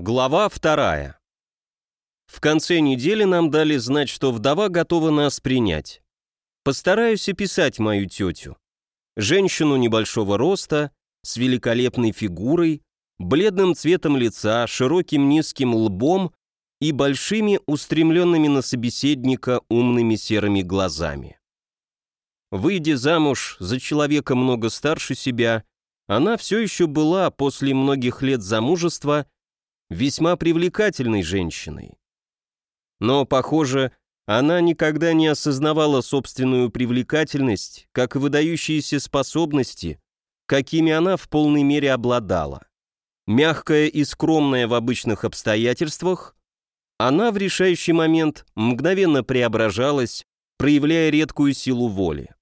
Глава вторая. В конце недели нам дали знать, что вдова готова нас принять. Постараюсь описать мою тетю. Женщину небольшого роста, с великолепной фигурой, бледным цветом лица, широким низким лбом и большими устремленными на собеседника умными серыми глазами. Выйдя замуж за человека много старше себя, она все еще была после многих лет замужества весьма привлекательной женщиной. Но, похоже, она никогда не осознавала собственную привлекательность, как и выдающиеся способности, какими она в полной мере обладала. Мягкая и скромная в обычных обстоятельствах, она в решающий момент мгновенно преображалась, проявляя редкую силу воли.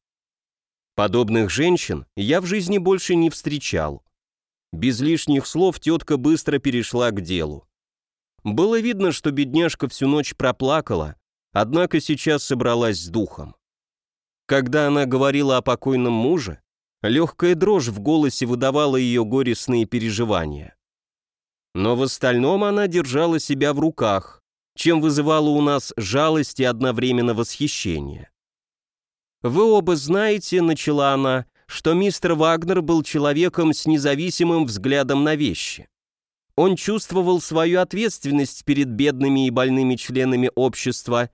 Подобных женщин я в жизни больше не встречал. Без лишних слов тетка быстро перешла к делу. Было видно, что бедняжка всю ночь проплакала, однако сейчас собралась с духом. Когда она говорила о покойном муже, легкая дрожь в голосе выдавала ее горестные переживания. Но в остальном она держала себя в руках, чем вызывала у нас жалость и одновременно восхищение. «Вы оба знаете», — начала она, что мистер Вагнер был человеком с независимым взглядом на вещи. Он чувствовал свою ответственность перед бедными и больными членами общества,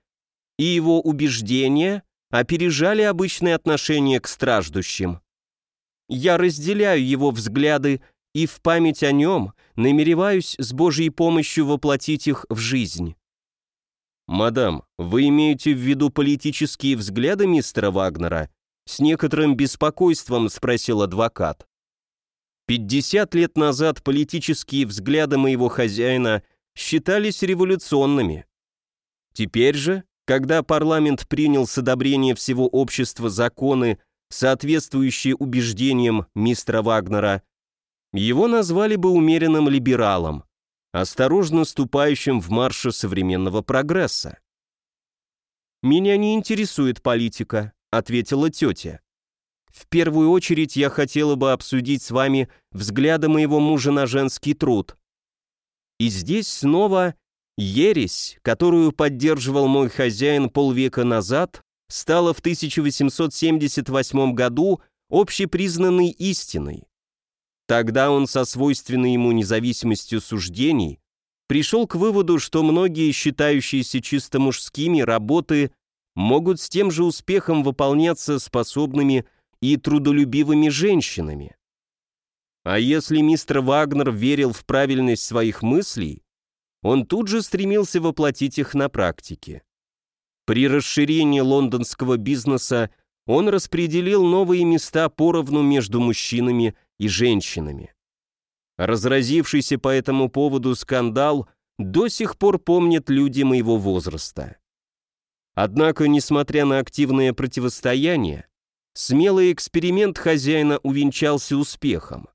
и его убеждения опережали обычные отношения к страждущим. Я разделяю его взгляды и в память о нем намереваюсь с Божьей помощью воплотить их в жизнь. «Мадам, вы имеете в виду политические взгляды мистера Вагнера?» С некоторым беспокойством спросил адвокат. «Пятьдесят лет назад политические взгляды моего хозяина считались революционными. Теперь же, когда парламент принял с одобрения всего общества законы, соответствующие убеждениям мистера Вагнера, его назвали бы умеренным либералом осторожно ступающим в марше современного прогресса. «Меня не интересует политика», — ответила тетя. «В первую очередь я хотела бы обсудить с вами взгляды моего мужа на женский труд. И здесь снова ересь, которую поддерживал мой хозяин полвека назад, стала в 1878 году общепризнанной истиной. Тогда он со свойственной ему независимостью суждений пришел к выводу, что многие считающиеся чисто мужскими работы могут с тем же успехом выполняться способными и трудолюбивыми женщинами. А если мистер Вагнер верил в правильность своих мыслей, он тут же стремился воплотить их на практике. При расширении лондонского бизнеса он распределил новые места поровну между мужчинами и женщинами. Разразившийся по этому поводу скандал до сих пор помнят люди моего возраста. Однако, несмотря на активное противостояние, смелый эксперимент хозяина увенчался успехом.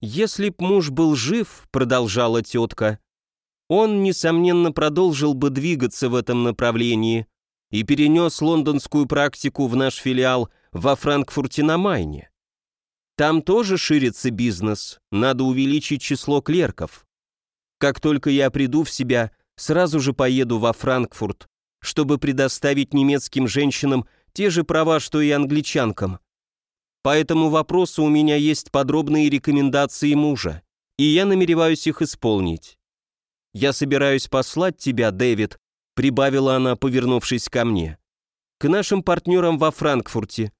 «Если б муж был жив», — продолжала тетка, он, несомненно, продолжил бы двигаться в этом направлении и перенес лондонскую практику в наш филиал во Франкфурте на Майне. Там тоже ширится бизнес, надо увеличить число клерков. Как только я приду в себя, сразу же поеду во Франкфурт, чтобы предоставить немецким женщинам те же права, что и англичанкам. По этому вопросу у меня есть подробные рекомендации мужа, и я намереваюсь их исполнить. Я собираюсь послать тебя, Дэвид, прибавила она, повернувшись ко мне, к нашим партнерам во Франкфурте,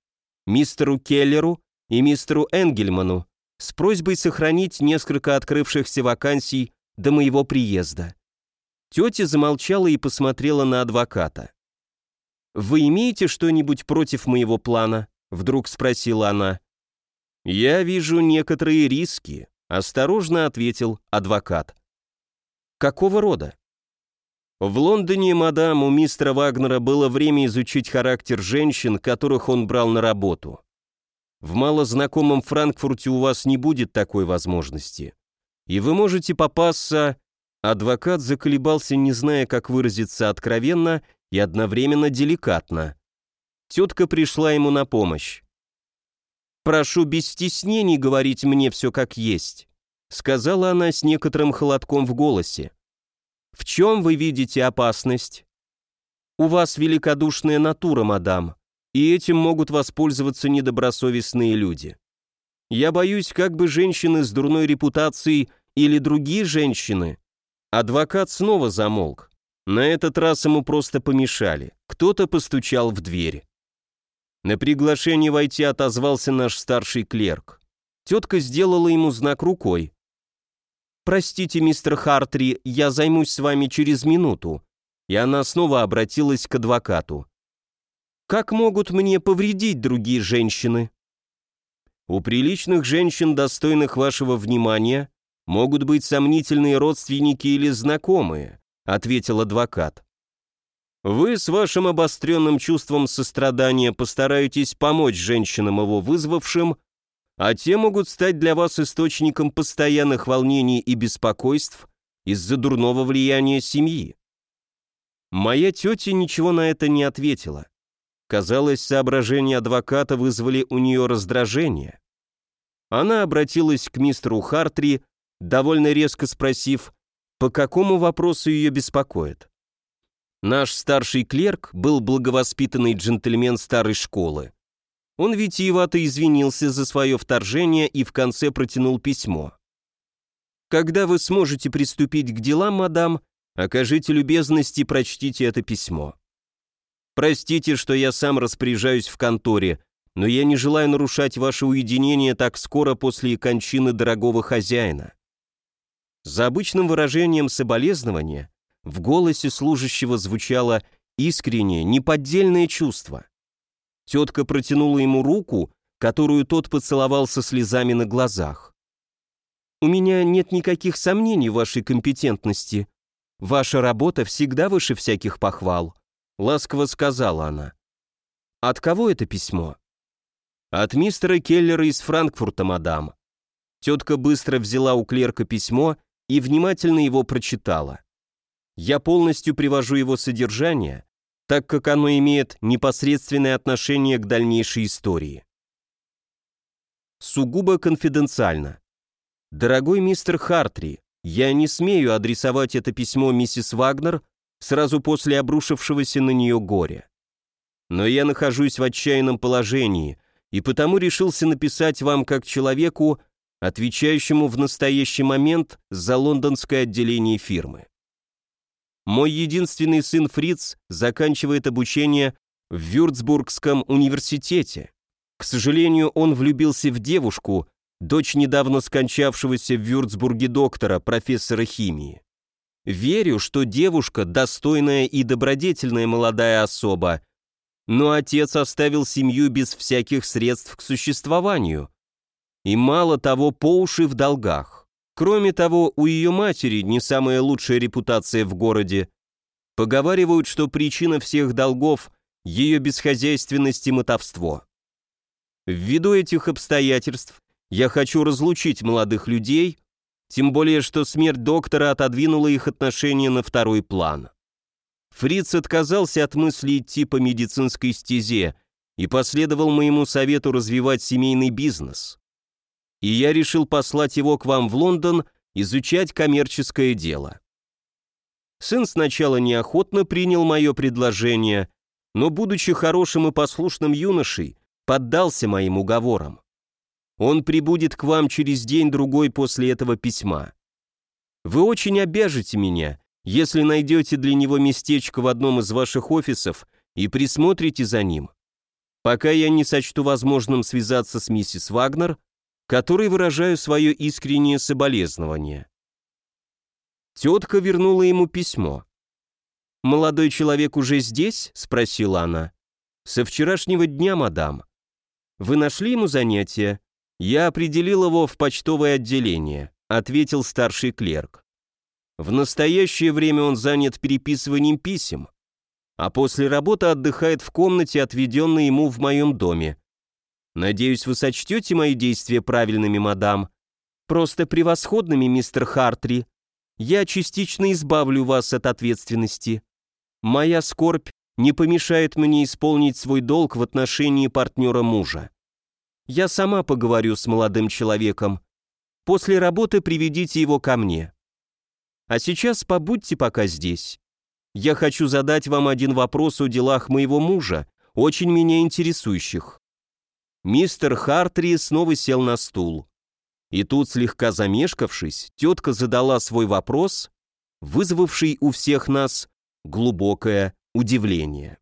мистеру Келлеру и мистеру Энгельману с просьбой сохранить несколько открывшихся вакансий до моего приезда. Тетя замолчала и посмотрела на адвоката. «Вы имеете что-нибудь против моего плана?» — вдруг спросила она. «Я вижу некоторые риски», — осторожно ответил адвокат. «Какого рода?» В Лондоне, мадам, у мистера Вагнера было время изучить характер женщин, которых он брал на работу. В малознакомом Франкфурте у вас не будет такой возможности. И вы можете попасться... Адвокат заколебался, не зная, как выразиться откровенно и одновременно деликатно. Тетка пришла ему на помощь. «Прошу без стеснений говорить мне все как есть. сказала она с некоторым холодком в голосе. «В чем вы видите опасность?» «У вас великодушная натура, мадам, и этим могут воспользоваться недобросовестные люди. Я боюсь, как бы женщины с дурной репутацией или другие женщины...» Адвокат снова замолк. На этот раз ему просто помешали. Кто-то постучал в дверь. На приглашение войти отозвался наш старший клерк. Тетка сделала ему знак рукой. «Простите, мистер Хартри, я займусь с вами через минуту». И она снова обратилась к адвокату. «Как могут мне повредить другие женщины?» «У приличных женщин, достойных вашего внимания, могут быть сомнительные родственники или знакомые», ответил адвокат. Вы с вашим обостренным чувством сострадания постараетесь помочь женщинам его вызвавшим, а те могут стать для вас источником постоянных волнений и беспокойств из-за дурного влияния семьи. Моя тетя ничего на это не ответила. Казалось, соображения адвоката вызвали у нее раздражение. Она обратилась к мистеру Хартри, довольно резко спросив, по какому вопросу ее беспокоит. Наш старший клерк был благовоспитанный джентльмен старой школы. Он витиевато извинился за свое вторжение и в конце протянул письмо. «Когда вы сможете приступить к делам, мадам, окажите любезность и прочтите это письмо. Простите, что я сам распоряжаюсь в конторе, но я не желаю нарушать ваше уединение так скоро после кончины дорогого хозяина». За обычным выражением соболезнования в голосе служащего звучало искреннее, неподдельное чувство. Тетка протянула ему руку, которую тот поцеловал со слезами на глазах. «У меня нет никаких сомнений в вашей компетентности. Ваша работа всегда выше всяких похвал», — ласково сказала она. «От кого это письмо?» «От мистера Келлера из Франкфурта, мадам». Тетка быстро взяла у клерка письмо и внимательно его прочитала. Я полностью привожу его содержание, так как оно имеет непосредственное отношение к дальнейшей истории. Сугубо конфиденциально. Дорогой мистер Хартри, я не смею адресовать это письмо миссис Вагнер сразу после обрушившегося на нее горя. Но я нахожусь в отчаянном положении, и потому решился написать вам как человеку, отвечающему в настоящий момент за лондонское отделение фирмы. Мой единственный сын Фриц заканчивает обучение в Вюрцбургском университете. К сожалению, он влюбился в девушку, дочь недавно скончавшегося в Вюрцбурге доктора, профессора химии. Верю, что девушка достойная и добродетельная молодая особа, но отец оставил семью без всяких средств к существованию. И мало того, по уши в долгах. Кроме того, у ее матери не самая лучшая репутация в городе. Поговаривают, что причина всех долгов – ее бесхозяйственность и мотовство. Ввиду этих обстоятельств я хочу разлучить молодых людей, тем более что смерть доктора отодвинула их отношения на второй план. Фриц отказался от мысли идти по медицинской стезе и последовал моему совету развивать семейный бизнес и я решил послать его к вам в Лондон изучать коммерческое дело. Сын сначала неохотно принял мое предложение, но, будучи хорошим и послушным юношей, поддался моим уговорам. Он прибудет к вам через день-другой после этого письма. Вы очень обяжете меня, если найдете для него местечко в одном из ваших офисов и присмотрите за ним. Пока я не сочту возможным связаться с миссис Вагнер, которой выражаю свое искреннее соболезнование. Тетка вернула ему письмо. «Молодой человек уже здесь?» — спросила она. «Со вчерашнего дня, мадам. Вы нашли ему занятие?» «Я определил его в почтовое отделение», — ответил старший клерк. «В настоящее время он занят переписыванием писем, а после работы отдыхает в комнате, отведенной ему в моем доме. Надеюсь, вы сочтете мои действия правильными, мадам. Просто превосходными, мистер Хартри. Я частично избавлю вас от ответственности. Моя скорбь не помешает мне исполнить свой долг в отношении партнера мужа. Я сама поговорю с молодым человеком. После работы приведите его ко мне. А сейчас побудьте пока здесь. Я хочу задать вам один вопрос о делах моего мужа, очень меня интересующих». Мистер Хартри снова сел на стул. И тут, слегка замешкавшись, тетка задала свой вопрос, вызвавший у всех нас глубокое удивление.